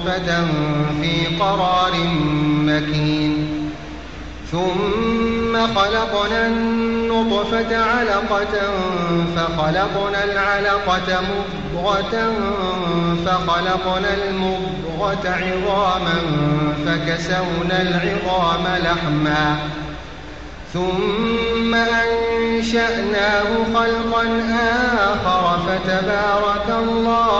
نطفة في قرار مكين. ثم خلقنا النطفة علقة فخلقنا العلقة مضغة فخلقنا المضغة عظاما فكسونا العظام لحما. ثم أنشأناه خلقا آخر فتبارك الله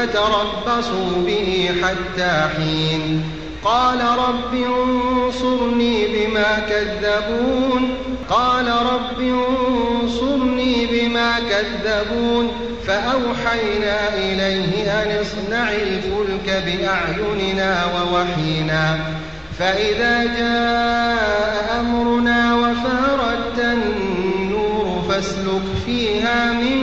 فتربصوا به حتى حين. قال رب انصرني بما كذبون. قال رب انصرني بما كذبون. فأوحينا إليه أن اصنع الفلك بأعيننا ووحينا. فإذا جاء أمرنا وفاردت النور فاسلك فيها من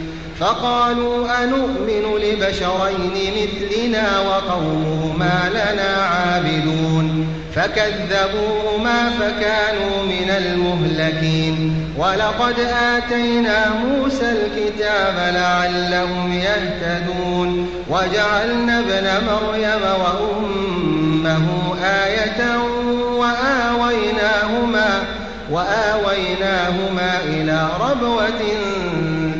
فقالوا أنؤمن لبشرين مثلنا وقومهما لنا عابدون فكذبوهما فكانوا من المهلكين ولقد آتينا موسى الكتاب لعلهم يهتدون وجعلنا ابن مريم وأمه آية وآويناهما وآويناهما إلى ربوة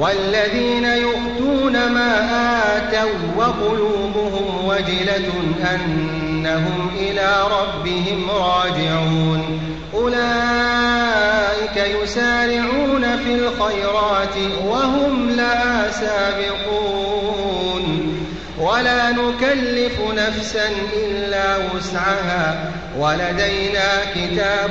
والذين يؤتون ما آتوا وقلوبهم وجلة أنهم إلى ربهم راجعون. أولئك يسارعون في الخيرات وهم لا سابقون. ولا نكلف نفسا إلا وسعها. ولدينا كتاب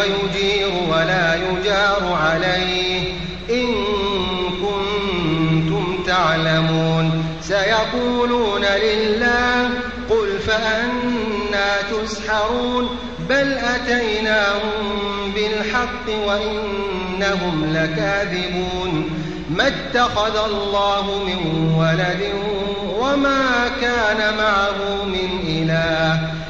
وهو يجير ولا يجار عليه. إن كنتم تعلمون. سيقولون لله قل فأنا تسحرون. بل أتيناهم بالحق وإنهم لكاذبون. ما اتخذ الله من ولد وما كان معه من إله.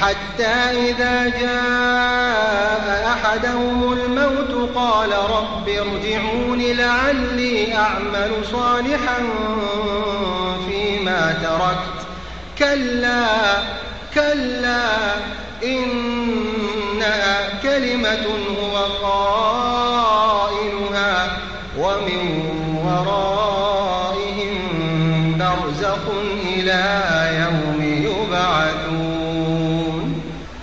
حتى إذا جاء أحدهم الموت قال رب ارجعون لعلي أعمل صالحا فيما تركت. كلا كلا إنها كلمة هو قائلها ومن ورائهم برزخ إلى يوم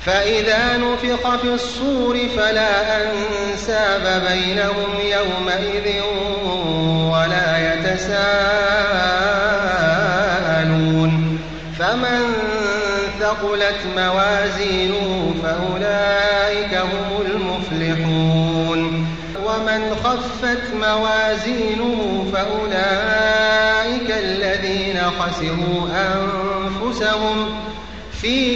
فإذا نفخ في الصور فلا أنساب بينهم يومئذ ولا يتساءلون. فمن ثقلت موازينه فأولئك هم المفلحون. ومن خفت موازينه فأولئك الذين خسروا أنفسهم في